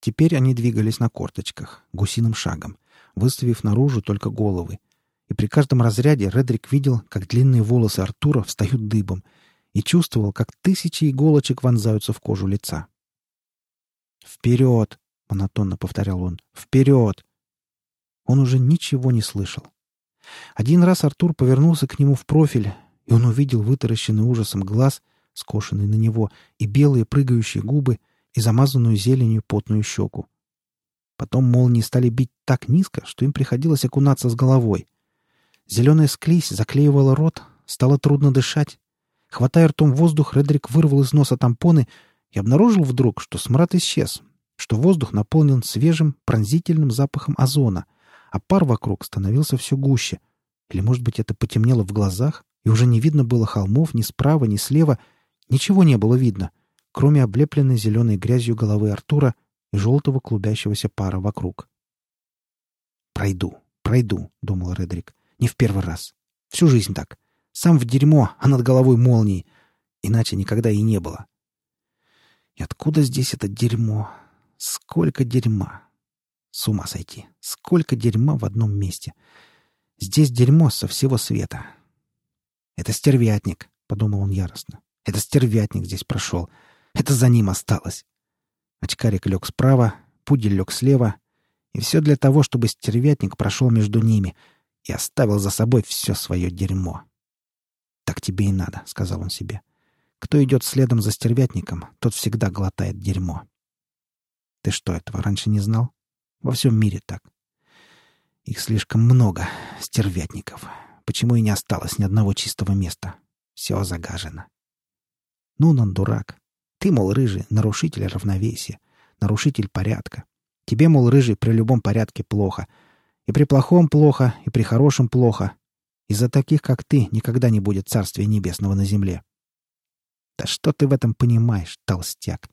Теперь они двигались на корточках, гусиным шагом, выставив наружу только головы. И при каждом разряде Редрик видел, как длинные волосы Артура встают дыбом, и чувствовал, как тысячи иголочек вонзаются в кожу лица. «Вперед!» — монотонно повторял он. «Вперед!» Он уже ничего не слышал. Один раз Артур повернулся к нему в профиль, и он увидел вытаращенный ужасом глаз, скошенный на него, и белые прыгающие губы, и замазанную зеленью потную щеку. Потом молнии стали бить так низко, что им приходилось окунаться с головой. Зеленая склизь заклеивала рот, стало трудно дышать. Хватая ртом воздух, Редрик вырвал из носа тампоны и обнаружил вдруг, что смрад исчез, что воздух наполнен свежим, пронзительным запахом озона, а пар вокруг становился все гуще. Или, может быть, это потемнело в глазах, и уже не видно было холмов ни справа, ни слева. Ничего не было видно, кроме облепленной зеленой грязью головы Артура и желтого клубящегося пара вокруг. «Пройду, пройду», — думал Редрик. «Не в первый раз. Всю жизнь так. Сам в дерьмо, а над головой молнии. Иначе никогда и не было. И откуда здесь это дерьмо? Сколько дерьма! С ума сойти! Сколько дерьма в одном месте! Здесь дерьмо со всего света. Это стервятник, — подумал он яростно. Это стервятник здесь прошел. Это за ним осталось. Очкарик лег справа, пудель лег слева. И все для того, чтобы стервятник прошел между ними и оставил за собой все свое дерьмо. «Так тебе и надо», — сказал он себе. «Кто идет следом за стервятником, тот всегда глотает дерьмо». «Ты что, этого раньше не знал? Во всем мире так. Их слишком много, стервятников. Почему и не осталось ни одного чистого места? Все загажено». «Ну, он дурак. Ты, мол, рыжий, нарушитель равновесия, нарушитель порядка. Тебе, мол, рыжий, при любом порядке плохо. И при плохом плохо, и при хорошем плохо. Из-за таких, как ты, никогда не будет Царствия Небесного на земле. Да что ты в этом понимаешь, толстяк?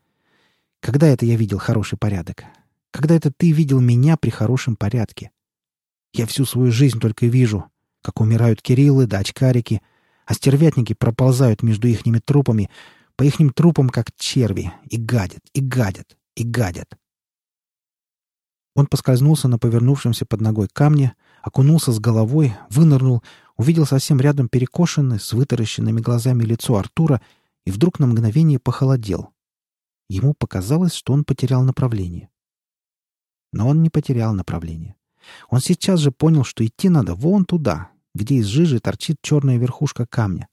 Когда это я видел хороший порядок? Когда это ты видел меня при хорошем порядке? Я всю свою жизнь только вижу, как умирают Кириллы да очкарики, а стервятники проползают между ихними трупами, по ихним трупам, как черви, и гадят, и гадят, и гадят. Он поскользнулся на повернувшемся под ногой камне, окунулся с головой, вынырнул, увидел совсем рядом перекошенное, с вытаращенными глазами лицо Артура и вдруг на мгновение похолодел. Ему показалось, что он потерял направление. Но он не потерял направление. Он сейчас же понял, что идти надо вон туда, где из жижи торчит черная верхушка камня.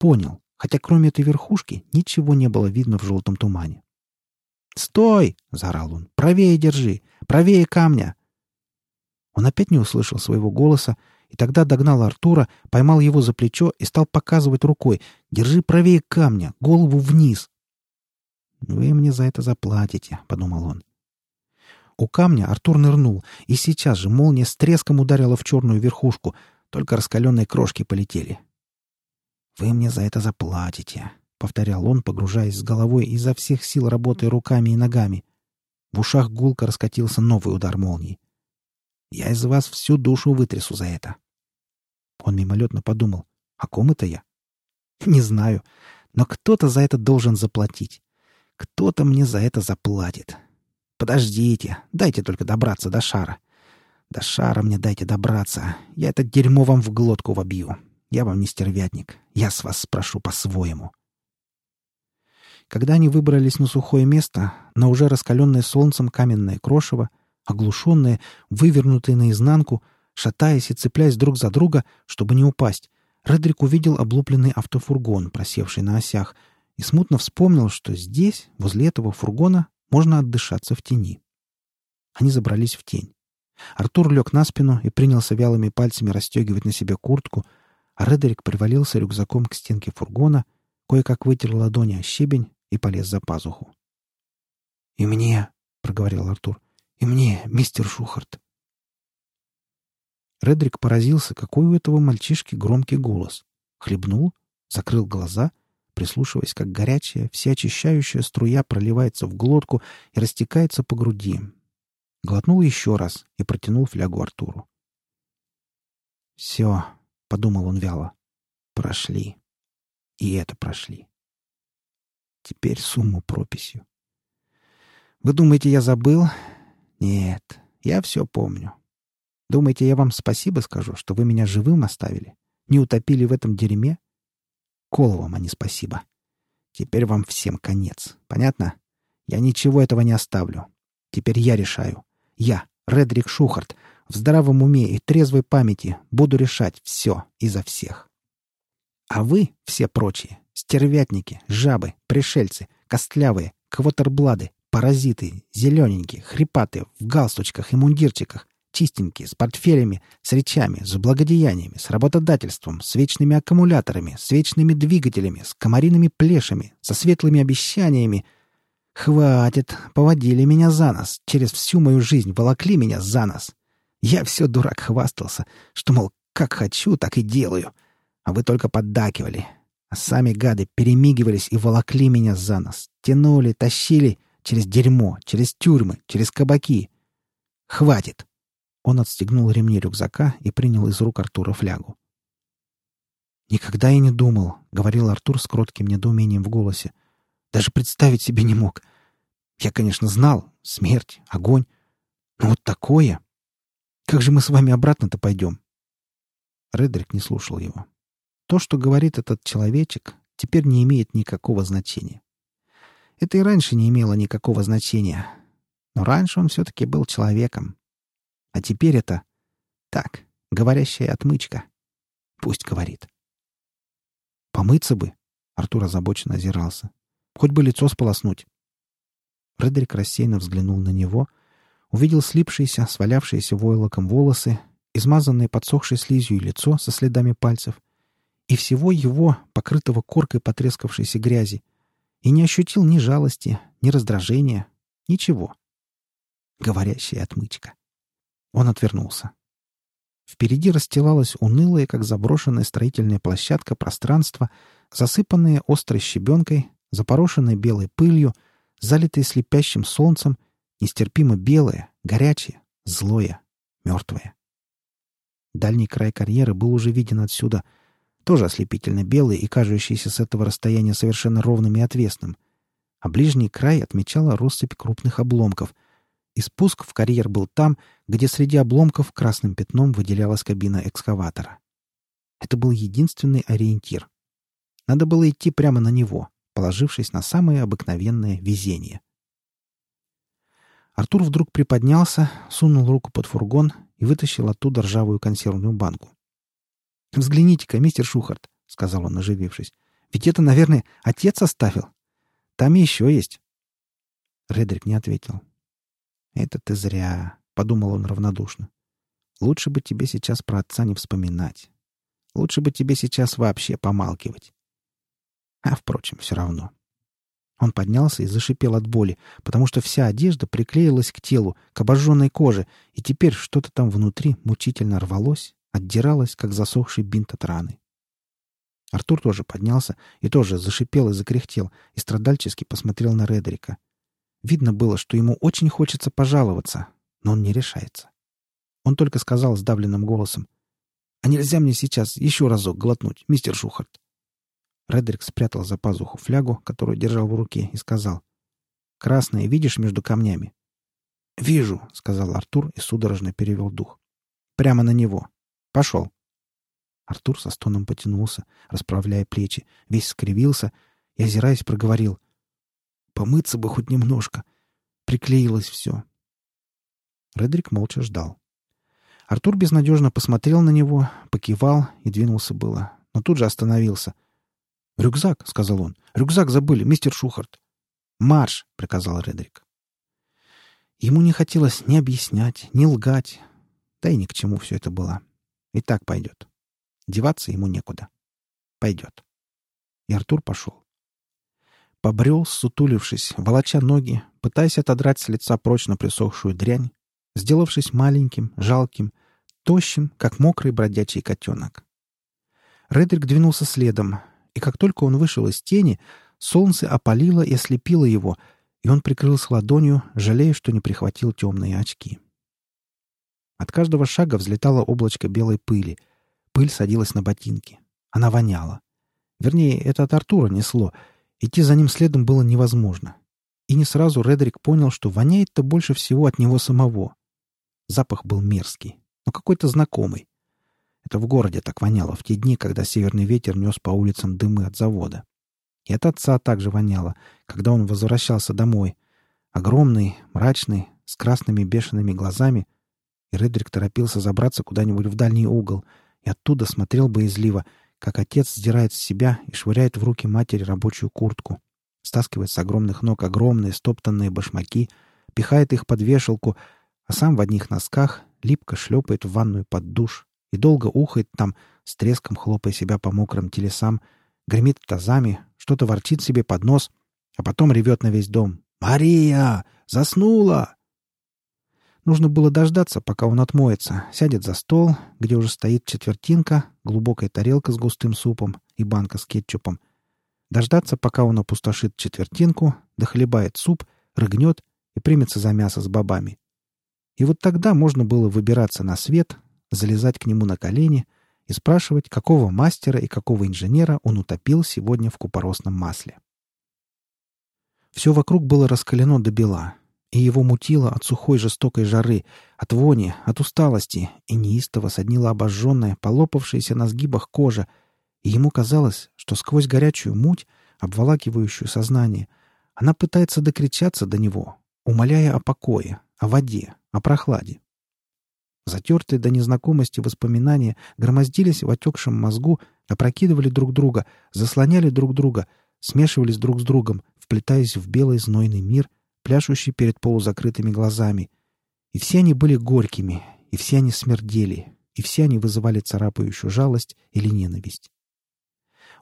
Понял, хотя кроме этой верхушки ничего не было видно в желтом тумане. «Стой!» — заорал он. «Правее держи! Правее камня!» Он опять не услышал своего голоса, и тогда догнал Артура, поймал его за плечо и стал показывать рукой. «Держи правее камня, голову вниз!» «Вы мне за это заплатите», — подумал он. У камня Артур нырнул, и сейчас же молния с треском ударила в черную верхушку, только раскаленные крошки полетели. «Вы мне за это заплатите», — повторял он, погружаясь с головой изо всех сил, работая руками и ногами. В ушах гулко раскатился новый удар молнии. Я из вас всю душу вытрясу за это. Он мимолетно подумал, о ком это я? Не знаю, но кто-то за это должен заплатить. Кто-то мне за это заплатит. Подождите, дайте только добраться до шара. До шара мне дайте добраться. Я это дерьмо вам в глотку вобью. Я вам не стервятник. Я с вас спрошу по-своему. Когда они выбрались на сухое место, на уже раскаленное солнцем каменное крошево, оглушенные, вывернутые наизнанку, шатаясь и цепляясь друг за друга, чтобы не упасть, Редрик увидел облупленный автофургон, просевший на осях, и смутно вспомнил, что здесь, возле этого фургона, можно отдышаться в тени. Они забрались в тень. Артур лег на спину и принялся вялыми пальцами расстегивать на себе куртку, а Редерик привалился рюкзаком к стенке фургона, кое-как вытер ладони о щебень и полез за пазуху. «И мне», — проговорил Артур, и мне, мистер Шухарт. Редрик поразился, какой у этого мальчишки громкий голос. Хлебнул, закрыл глаза, прислушиваясь, как горячая, всеочищающая струя проливается в глотку и растекается по груди. Глотнул еще раз и протянул флягу Артуру. «Все», — подумал он вяло, — «прошли. И это прошли. Теперь сумму прописью. Вы думаете, я забыл? Нет, я все помню. Думаете, я вам спасибо скажу, что вы меня живым оставили? Не утопили в этом дерьме? Кол вам, а не спасибо. Теперь вам всем конец. Понятно? Я ничего этого не оставлю. Теперь я решаю. Я, Редрик Шухарт, в здравом уме и трезвой памяти буду решать все и за всех. А вы, все прочие, стервятники, жабы, пришельцы, костлявые, квотерблады, паразиты, зелененькие, хрипатые, в галстучках и мундирчиках, чистенькие, с портфелями, с речами, с благодеяниями, с работодательством, с вечными аккумуляторами, с вечными двигателями, с комариными плешами, со светлыми обещаниями. Хватит, поводили меня за нос, через всю мою жизнь волокли меня за нос. Я все, дурак, хвастался, что, мол, как хочу, так и делаю. А вы только поддакивали. А сами гады перемигивались и волокли меня за нос. Тянули, тащили через дерьмо, через тюрьмы, через кабаки. Хватит. Он отстегнул ремни рюкзака и принял из рук Артура флягу. «Никогда я не думал», — говорил Артур с кротким недоумением в голосе. «Даже представить себе не мог. Я, конечно, знал. Смерть, огонь. Но вот такое... Как же мы с вами обратно-то пойдем?» Редрик не слушал его. То, что говорит этот человечек, теперь не имеет никакого значения. Это и раньше не имело никакого значения. Но раньше он все-таки был человеком. А теперь это... Так, говорящая отмычка. Пусть говорит. «Помыться бы!» — Артур озабоченно озирался. «Хоть бы лицо сполоснуть!» Фредерик рассеянно взглянул на него, увидел слипшиеся, свалявшиеся войлоком волосы, измазанное подсохшей слизью лицо со следами пальцев и всего его, покрытого коркой потрескавшейся грязи, и не ощутил ни жалости, ни раздражения, ничего. Говорящая отмычка. Он отвернулся. Впереди расстилалась унылая, как заброшенная строительная площадка пространство, засыпанное острой щебенкой, запорошенное белой пылью, залитое слепящим солнцем, нестерпимо белое, горячее, злое, мертвое. Дальний край карьеры был уже виден отсюда, тоже ослепительно белый и кажущийся с этого расстояния совершенно ровным и отвесным, а ближний край отмечала россыпь крупных обломков — и спуск в карьер был там, где среди обломков красным пятном выделялась кабина экскаватора. Это был единственный ориентир. Надо было идти прямо на него, положившись на самое обыкновенное везение. Артур вдруг приподнялся, сунул руку под фургон и вытащил оттуда ржавую консервную банку. «Взгляните-ка, мистер Шухарт», — сказал он, оживившись. «Ведь это, наверное, отец оставил. Там еще есть». Редрик не ответил. «Это ты зря», — подумал он равнодушно. «Лучше бы тебе сейчас про отца не вспоминать. Лучше бы тебе сейчас вообще помалкивать. А, впрочем, все равно». Он поднялся и зашипел от боли, потому что вся одежда приклеилась к телу, к обожженной коже, и теперь что-то там внутри мучительно рвалось, отдиралось, как засохший бинт от раны. Артур тоже поднялся и тоже зашипел и закряхтел, и страдальчески посмотрел на Редерика — Видно было, что ему очень хочется пожаловаться, но он не решается. Он только сказал сдавленным голосом, «А нельзя мне сейчас еще разок глотнуть, мистер Шухарт?» Редрик спрятал за пазуху флягу, которую держал в руке, и сказал, «Красное видишь между камнями?» «Вижу», — сказал Артур и судорожно перевел дух. «Прямо на него. Пошел». Артур со стоном потянулся, расправляя плечи, весь скривился и, озираясь, проговорил — Помыться бы хоть немножко. Приклеилось все. Редрик молча ждал. Артур безнадежно посмотрел на него, покивал и двинулся было, но тут же остановился. «Рюкзак», — сказал он. «Рюкзак забыли, мистер Шухарт». «Марш!» — приказал Редрик. Ему не хотелось ни объяснять, ни лгать. Да и ни к чему все это было. И так пойдет. Деваться ему некуда. Пойдет. И Артур пошел. Побрел, сутулившись, волоча ноги, пытаясь отодрать с лица прочно присохшую дрянь, сделавшись маленьким, жалким, тощим, как мокрый бродячий котенок. Редрик двинулся следом, и как только он вышел из тени, солнце опалило и ослепило его, и он прикрылся ладонью, жалея, что не прихватил темные очки. От каждого шага взлетало облачко белой пыли. Пыль садилась на ботинки. Она воняла. Вернее, это от Артура несло — Идти за ним следом было невозможно. и не сразу Редрик понял, что воняет-то больше всего от него самого. Запах был мерзкий, но какой-то знакомый. Это в городе так воняло в те дни, когда северный ветер нес по улицам дымы от завода. И от отца также воняло, когда он возвращался домой. Огромный, мрачный, с красными бешеными глазами. И Редрик торопился забраться куда-нибудь в дальний угол и оттуда смотрел боязливо, как отец сдирает с себя и швыряет в руки матери рабочую куртку, стаскивает с огромных ног огромные стоптанные башмаки, пихает их под вешалку, а сам в одних носках липко шлепает в ванную под душ и долго ухает там, с треском хлопая себя по мокрым телесам, гремит тазами, что-то ворчит себе под нос, а потом ревет на весь дом. «Мария! Заснула!» Нужно было дождаться, пока он отмоется, сядет за стол, где уже стоит четвертинка, глубокая тарелка с густым супом и банка с кетчупом. Дождаться, пока он опустошит четвертинку, дохлебает суп, рыгнет и примется за мясо с бобами. И вот тогда можно было выбираться на свет, залезать к нему на колени и спрашивать, какого мастера и какого инженера он утопил сегодня в купоросном масле. Все вокруг было раскалено до бела, и его мутило от сухой жестокой жары, от вони, от усталости, и неистово соднила обожженная, полопавшаяся на сгибах кожа, и ему казалось, что сквозь горячую муть, обволакивающую сознание, она пытается докричаться до него, умоляя о покое, о воде, о прохладе. Затертые до незнакомости воспоминания громоздились в отекшем мозгу, опрокидывали друг друга, заслоняли друг друга, смешивались друг с другом, вплетаясь в белый знойный мир — пляшущий перед полузакрытыми глазами. И все они были горькими, и все они смердели, и все они вызывали царапающую жалость или ненависть.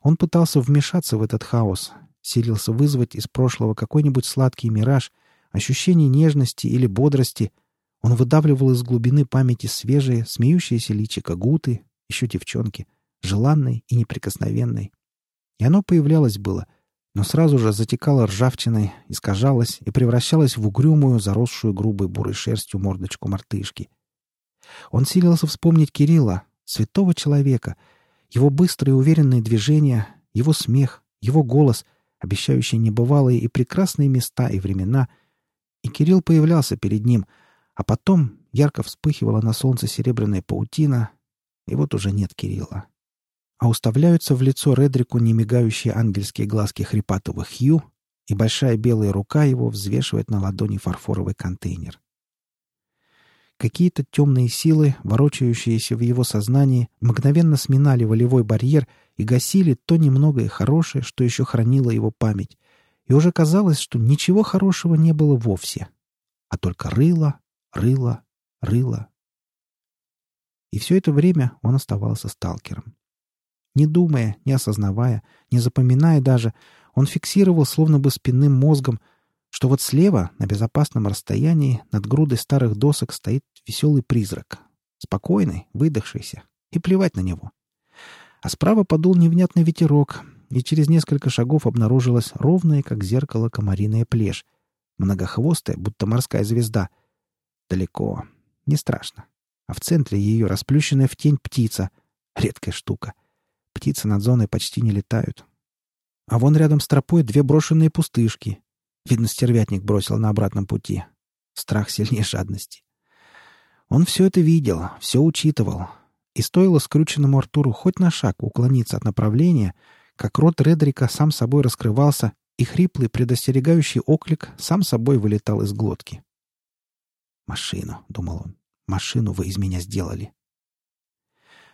Он пытался вмешаться в этот хаос, силился вызвать из прошлого какой-нибудь сладкий мираж, ощущение нежности или бодрости. Он выдавливал из глубины памяти свежие, смеющиеся личико Гуты, еще девчонки, желанной и неприкосновенной. И оно появлялось было — но сразу же затекала ржавчиной, искажалась и превращалась в угрюмую, заросшую грубой бурой шерстью мордочку мартышки. Он силился вспомнить Кирилла, святого человека, его быстрые уверенные движения, его смех, его голос, обещающий небывалые и прекрасные места и времена. И Кирилл появлялся перед ним, а потом ярко вспыхивала на солнце серебряная паутина, и вот уже нет Кирилла а уставляются в лицо Редрику немигающие ангельские глазки хрипатого Хью, и большая белая рука его взвешивает на ладони фарфоровый контейнер. Какие-то темные силы, ворочающиеся в его сознании, мгновенно сминали волевой барьер и гасили то немногое хорошее, что еще хранило его память, и уже казалось, что ничего хорошего не было вовсе, а только рыло, рыло, рыло. И все это время он оставался сталкером. Не думая, не осознавая, не запоминая даже, он фиксировал словно бы спинным мозгом, что вот слева, на безопасном расстоянии, над грудой старых досок стоит веселый призрак. Спокойный, выдохшийся. И плевать на него. А справа подул невнятный ветерок, и через несколько шагов обнаружилась ровная, как зеркало, комариная плешь. Многохвостая, будто морская звезда. Далеко. Не страшно. А в центре ее расплющенная в тень птица. Редкая штука — Птицы над зоной почти не летают. А вон рядом с тропой две брошенные пустышки. Видно, стервятник бросил на обратном пути. Страх сильнее жадности. Он все это видел, все учитывал. И стоило скрученному Артуру хоть на шаг уклониться от направления, как рот Редрика сам собой раскрывался, и хриплый предостерегающий оклик сам собой вылетал из глотки. «Машину», — думал он, — «машину вы из меня сделали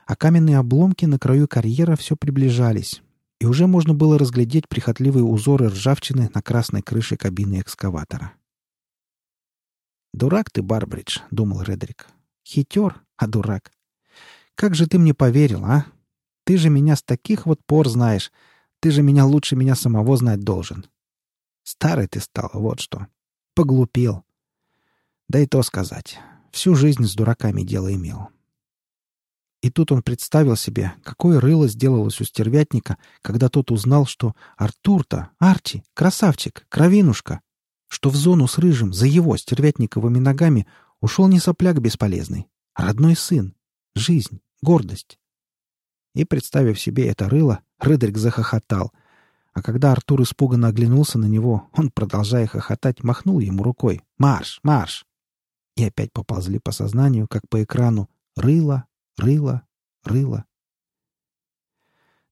а каменные обломки на краю карьера все приближались, и уже можно было разглядеть прихотливые узоры ржавчины на красной крыше кабины экскаватора. «Дурак ты, Барбридж», — думал Редрик. «Хитер, а дурак. Как же ты мне поверил, а? Ты же меня с таких вот пор знаешь. Ты же меня лучше меня самого знать должен. Старый ты стал, вот что. Поглупел. Да и то сказать. Всю жизнь с дураками дело имел. И тут он представил себе, какое рыло сделалось у стервятника, когда тот узнал, что Артур-то, Арчи, красавчик, кровинушка, что в зону с рыжим за его стервятниковыми ногами ушел не сопляк бесполезный, а родной сын, жизнь, гордость. И, представив себе это рыло, Рыдрик захохотал, А когда Артур испуганно оглянулся на него, он, продолжая хохотать, махнул ему рукой. «Марш! Марш!» И опять поползли по сознанию, как по экрану. Рыло, рыло, рыло.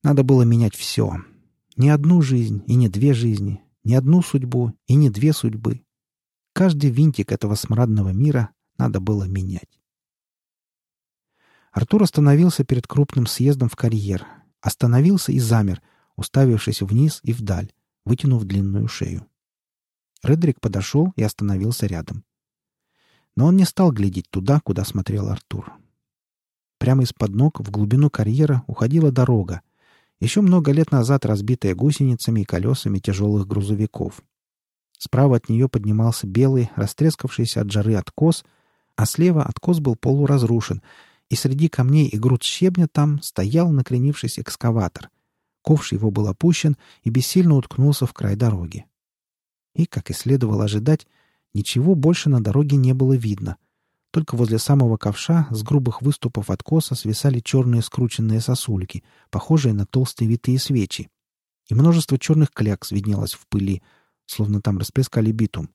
Надо было менять все. Не одну жизнь и не две жизни, не одну судьбу и не две судьбы. Каждый винтик этого смрадного мира надо было менять. Артур остановился перед крупным съездом в карьер. Остановился и замер, уставившись вниз и вдаль, вытянув длинную шею. Редрик подошел и остановился рядом. Но он не стал глядеть туда, куда смотрел Артур. Прямо из-под ног в глубину карьера уходила дорога, еще много лет назад разбитая гусеницами и колесами тяжелых грузовиков. Справа от нее поднимался белый, растрескавшийся от жары откос, а слева откос был полуразрушен — и среди камней и груд щебня там стоял накренившись экскаватор. Ковш его был опущен и бессильно уткнулся в край дороги. И, как и следовало ожидать, ничего больше на дороге не было видно. Только возле самого ковша с грубых выступов откоса свисали черные скрученные сосульки, похожие на толстые витые свечи. И множество черных клякс виднелось в пыли, словно там расплескали битум.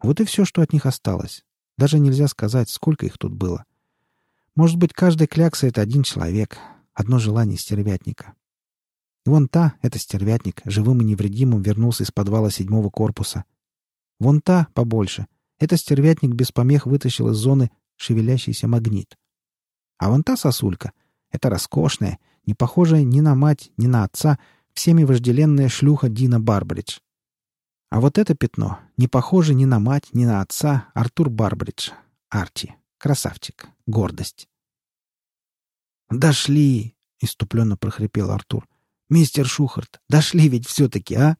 Вот и все, что от них осталось. Даже нельзя сказать, сколько их тут было. — может быть, каждая клякса — это один человек, одно желание стервятника. И вон та, это стервятник, живым и невредимым вернулся из подвала седьмого корпуса. Вон та, побольше, это стервятник без помех вытащил из зоны шевелящийся магнит. А вон та сосулька — это роскошная, не похожая ни на мать, ни на отца, всеми вожделенная шлюха Дина Барбридж. А вот это пятно не похоже ни на мать, ни на отца Артур Барбридж, Арти. Красавчик. Гордость. «Дошли!» — иступленно прохрипел Артур. «Мистер Шухарт, дошли ведь все-таки, а?»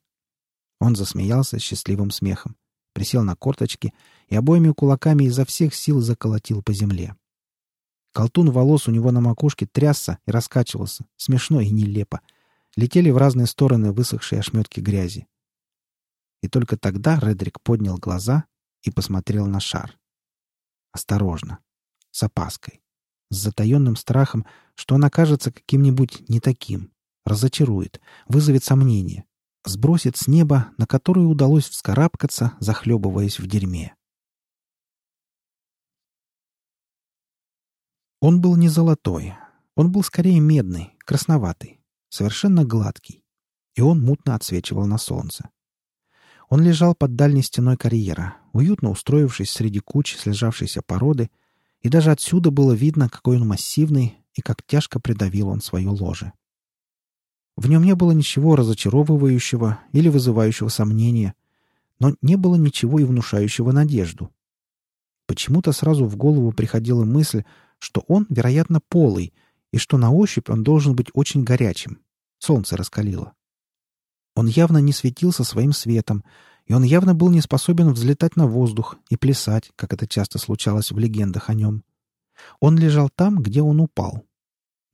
Он засмеялся счастливым смехом, присел на корточки и обоими кулаками изо всех сил заколотил по земле. Колтун волос у него на макушке трясся и раскачивался, смешно и нелепо. Летели в разные стороны высохшие ошметки грязи. И только тогда Редрик поднял глаза и посмотрел на шар. Осторожно. С опаской. С затаенным страхом, что он окажется каким-нибудь не таким. Разочарует. Вызовет сомнение. Сбросит с неба, на которое удалось вскарабкаться, захлебываясь в дерьме. Он был не золотой. Он был скорее медный, красноватый, совершенно гладкий. И он мутно отсвечивал на солнце. Он лежал под дальней стеной карьера, уютно устроившись среди куч слежавшейся породы, и даже отсюда было видно, какой он массивный и как тяжко придавил он свое ложе. В нем не было ничего разочаровывающего или вызывающего сомнения, но не было ничего и внушающего надежду. Почему-то сразу в голову приходила мысль, что он, вероятно, полый, и что на ощупь он должен быть очень горячим. Солнце раскалило. Он явно не светился своим светом, и он явно был не способен взлетать на воздух и плясать, как это часто случалось в легендах о нем. Он лежал там, где он упал.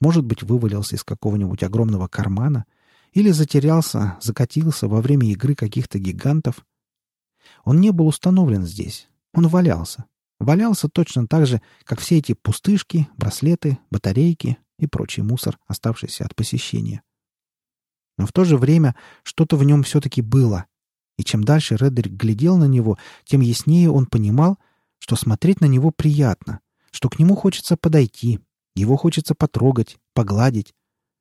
Может быть, вывалился из какого-нибудь огромного кармана или затерялся, закатился во время игры каких-то гигантов. Он не был установлен здесь. Он валялся. Валялся точно так же, как все эти пустышки, браслеты, батарейки и прочий мусор, оставшийся от посещения. Но в то же время что-то в нем все-таки было. И чем дальше Редерик глядел на него, тем яснее он понимал, что смотреть на него приятно, что к нему хочется подойти, его хочется потрогать, погладить.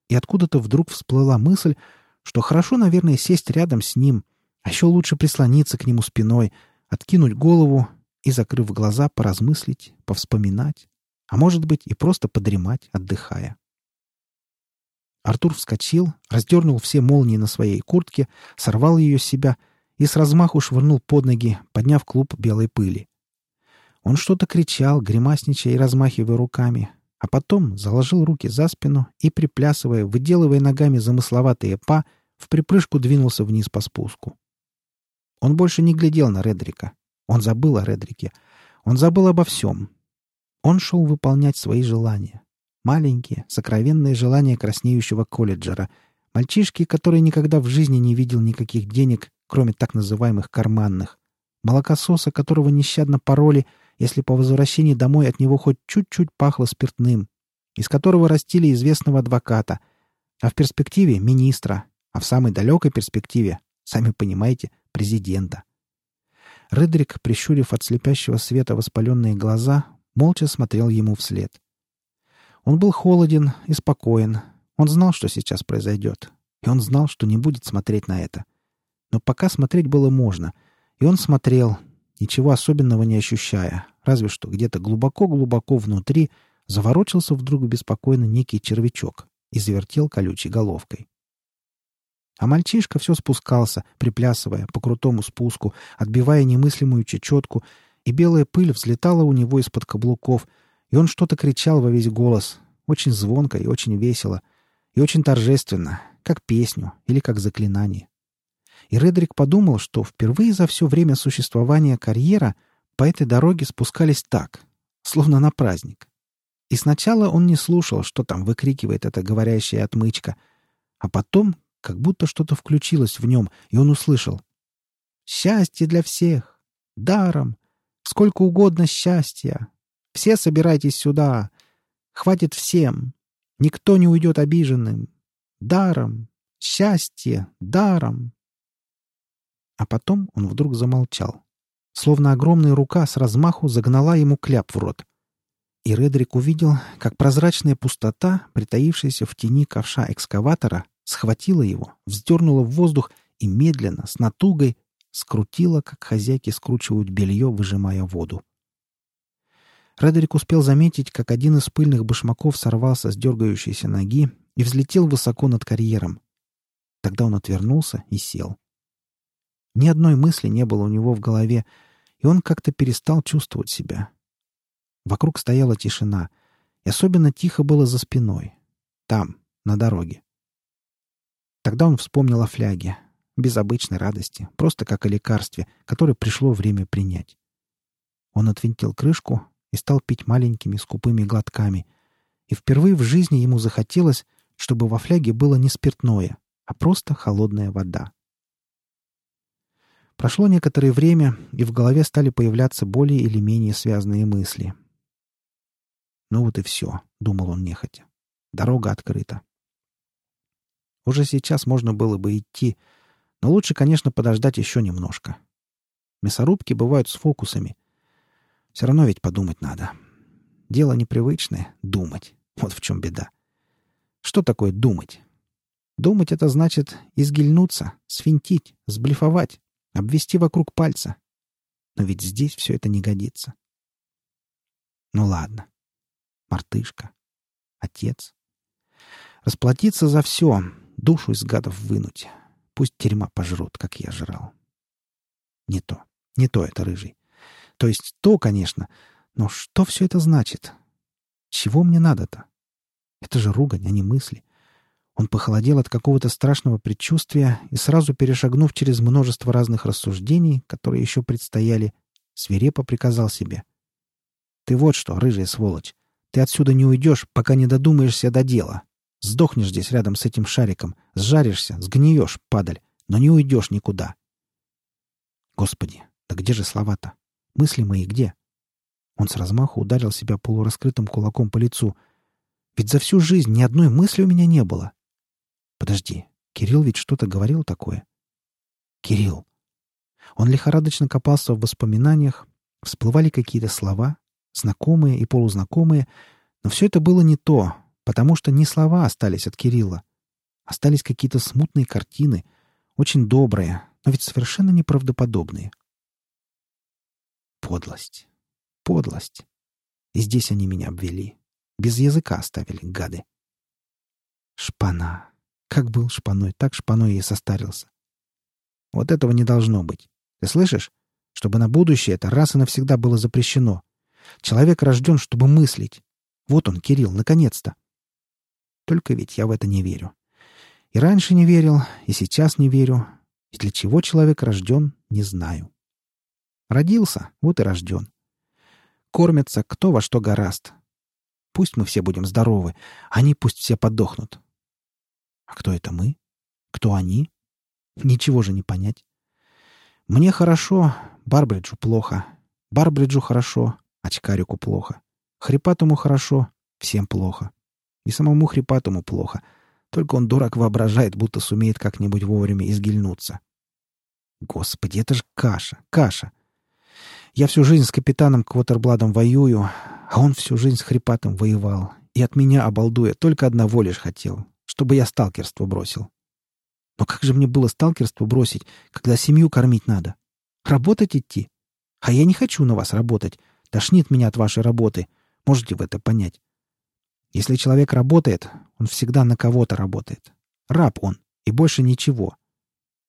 И откуда-то вдруг всплыла мысль, что хорошо, наверное, сесть рядом с ним, а еще лучше прислониться к нему спиной, откинуть голову и, закрыв глаза, поразмыслить, повспоминать, а может быть и просто подремать, отдыхая. Артур вскочил, раздернул все молнии на своей куртке, сорвал ее с себя и с размаху швырнул под ноги, подняв клуб белой пыли. Он что-то кричал, гримасничая и размахивая руками, а потом заложил руки за спину и, приплясывая, выделывая ногами замысловатые па, в припрыжку двинулся вниз по спуску. Он больше не глядел на Редрика. Он забыл о Редрике. Он забыл обо всем. Он шел выполнять свои желания. Маленькие, сокровенные желания краснеющего колледжера. Мальчишки, который никогда в жизни не видел никаких денег, кроме так называемых карманных. Молокососа, которого нещадно пороли, если по возвращении домой от него хоть чуть-чуть пахло спиртным. Из которого растили известного адвоката. А в перспективе — министра. а в самой далекой перспективе, сами понимаете, президента. Редрик, прищурив от слепящего света воспаленные глаза, молча смотрел ему вслед. Он был холоден и спокоен. Он знал, что сейчас произойдет. И он знал, что не будет смотреть на это. Но пока смотреть было можно. И он смотрел, ничего особенного не ощущая, разве что где-то глубоко-глубоко внутри заворочился вдруг беспокойно некий червячок и завертел колючей головкой. А мальчишка все спускался, приплясывая по крутому спуску, отбивая немыслимую чечетку, и белая пыль взлетала у него из-под каблуков, и он что-то кричал во весь голос, очень звонко и очень весело, и очень торжественно, как песню или как заклинание. И Редрик подумал, что впервые за все время существования карьера по этой дороге спускались так, словно на праздник. И сначала он не слушал, что там выкрикивает эта говорящая отмычка, а потом как будто что-то включилось в нем, и он услышал. «Счастье для всех! Даром! Сколько угодно счастья! Все собирайтесь сюда! Хватит всем! Никто не уйдет обиженным! Даром! Счастье! Даром!» А потом он вдруг замолчал. Словно огромная рука с размаху загнала ему кляп в рот. И Редрик увидел, как прозрачная пустота, притаившаяся в тени ковша экскаватора, схватила его, вздернула в воздух и медленно, с натугой, скрутила, как хозяйки скручивают белье, выжимая воду. Редрик успел заметить, как один из пыльных башмаков сорвался с дергающейся ноги и взлетел высоко над карьером. Тогда он отвернулся и сел. Ни одной мысли не было у него в голове, и он как-то перестал чувствовать себя. Вокруг стояла тишина, и особенно тихо было за спиной. Там, на дороге. Тогда он вспомнил о фляге, без обычной радости, просто как о лекарстве, которое пришло время принять. Он отвинтил крышку и стал пить маленькими скупыми глотками, и впервые в жизни ему захотелось, чтобы во фляге было не спиртное, а просто холодная вода. Прошло некоторое время, и в голове стали появляться более или менее связанные мысли. «Ну вот и все», — думал он нехотя. «Дорога открыта. Уже сейчас можно было бы идти, но лучше, конечно, подождать еще немножко. Мясорубки бывают с фокусами. Все равно ведь подумать надо. Дело непривычное — думать. Вот в чем беда. Что такое думать? Думать — это значит изгильнуться, свинтить, сблифовать обвести вокруг пальца. Но ведь здесь все это не годится. Ну ладно. Мартышка. Отец. Расплатиться за все. Душу из гадов вынуть. Пусть тюрьма пожрут, как я жрал. Не то. Не то это, рыжий. То есть то, конечно. Но что все это значит? Чего мне надо-то? Это же ругань, а не мысли. Он похолодел от какого-то страшного предчувствия и, сразу перешагнув через множество разных рассуждений, которые еще предстояли, свирепо приказал себе. «Ты вот что, рыжая сволочь, ты отсюда не уйдешь, пока не додумаешься до дела. Сдохнешь здесь рядом с этим шариком, сжаришься, сгниешь, падаль, но не уйдешь никуда». Господи, да где же слова-то? Мысли мои где? Он с размаху ударил себя полураскрытым кулаком по лицу. Ведь за всю жизнь ни одной мысли у меня не было. Подожди, Кирилл ведь что-то говорил такое. Кирилл. Он лихорадочно копался в воспоминаниях, всплывали какие-то слова, знакомые и полузнакомые, но все это было не то, потому что не слова остались от Кирилла. Остались какие-то смутные картины, очень добрые, но ведь совершенно неправдоподобные. Подлость. Подлость. И здесь они меня обвели. Без языка оставили, гады. Шпана. Как был шпаной, так шпаной и состарился. Вот этого не должно быть. Ты слышишь? Чтобы на будущее это раз и навсегда было запрещено. Человек рожден, чтобы мыслить. Вот он, Кирилл, наконец-то. Только ведь я в это не верю. И раньше не верил, и сейчас не верю. И для чего человек рожден, не знаю. Родился, вот и рожден. Кормятся кто во что гораст. Пусть мы все будем здоровы, они пусть все подохнут. А кто это мы? Кто они? Ничего же не понять. Мне хорошо, Барбриджу плохо. Барбриджу хорошо, очкарику плохо. Хрипатому хорошо, всем плохо. И самому хрипатому плохо. Только он, дурак, воображает, будто сумеет как-нибудь вовремя изгильнуться. Господи, это же каша, каша. Я всю жизнь с капитаном Квотербладом воюю, а он всю жизнь с хрипатым воевал. И от меня, обалдуя, только одного лишь хотел, чтобы я сталкерство бросил. Но как же мне было сталкерство бросить, когда семью кормить надо? Работать идти? А я не хочу на вас работать. Тошнит меня от вашей работы. Можете в это понять. Если человек работает, он всегда на кого-то работает. Раб он, и больше ничего.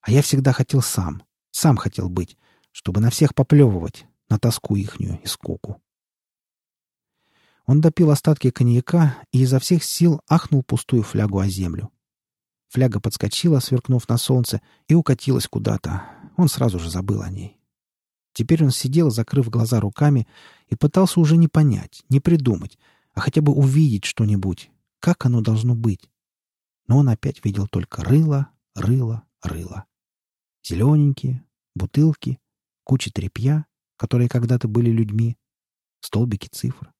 А я всегда хотел сам, сам хотел быть, чтобы на всех поплевывать, на тоску ихнюю и скуку. Он допил остатки коньяка и изо всех сил ахнул пустую флягу о землю. Фляга подскочила, сверкнув на солнце, и укатилась куда-то. Он сразу же забыл о ней. Теперь он сидел, закрыв глаза руками, и пытался уже не понять, не придумать, а хотя бы увидеть что-нибудь, как оно должно быть. Но он опять видел только рыло, рыло, рыло. Зелененькие, бутылки, куча тряпья, которые когда-то были людьми, столбики цифр.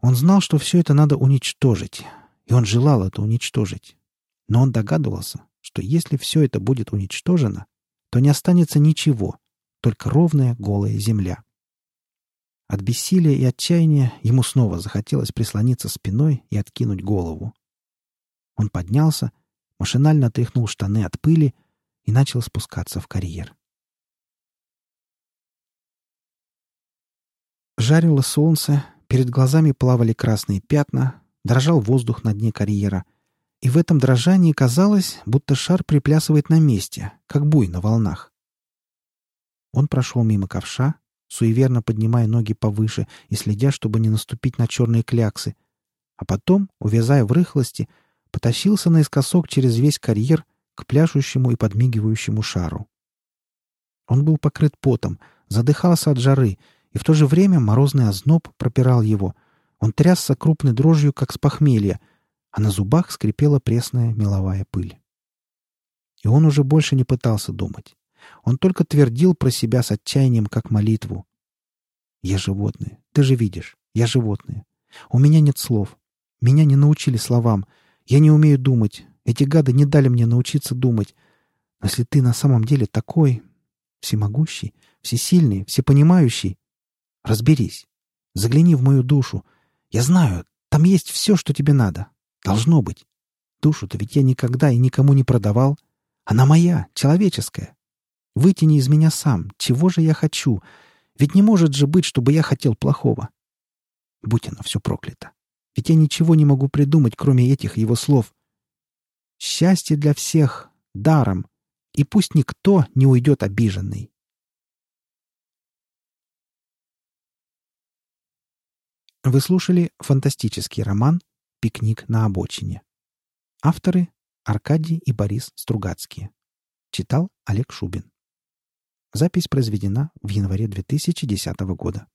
Он знал, что все это надо уничтожить, и он желал это уничтожить. Но он догадывался, что если все это будет уничтожено, то не останется ничего, только ровная голая земля. От бессилия и отчаяния ему снова захотелось прислониться спиной и откинуть голову. Он поднялся, машинально отряхнул штаны от пыли и начал спускаться в карьер. Жарило солнце, перед глазами плавали красные пятна, дрожал воздух на дне карьера, и в этом дрожании казалось, будто шар приплясывает на месте, как буй на волнах. Он прошел мимо ковша, суеверно поднимая ноги повыше и следя, чтобы не наступить на черные кляксы, а потом, увязая в рыхлости, потащился наискосок через весь карьер к пляшущему и подмигивающему шару. Он был покрыт потом, задыхался от жары, и в то же время морозный озноб пропирал его. Он трясся крупной дрожью, как с похмелья, а на зубах скрипела пресная меловая пыль. И он уже больше не пытался думать. Он только твердил про себя с отчаянием, как молитву. «Я животное. Ты же видишь. Я животное. У меня нет слов. Меня не научили словам. Я не умею думать. Эти гады не дали мне научиться думать. Если ты на самом деле такой, всемогущий, всесильный, всепонимающий, разберись. Загляни в мою душу. Я знаю, там есть все, что тебе надо. Должно быть. Душу-то ведь я никогда и никому не продавал. Она моя, человеческая. Вытяни из меня сам. Чего же я хочу? Ведь не может же быть, чтобы я хотел плохого. Будь оно все проклято. Ведь я ничего не могу придумать, кроме этих его слов. Счастье для всех, даром, и пусть никто не уйдет обиженный. Вы слушали фантастический роман «Пикник на обочине». Авторы Аркадий и Борис Стругацкие. Читал Олег Шубин. Запись произведена в январе 2010 года.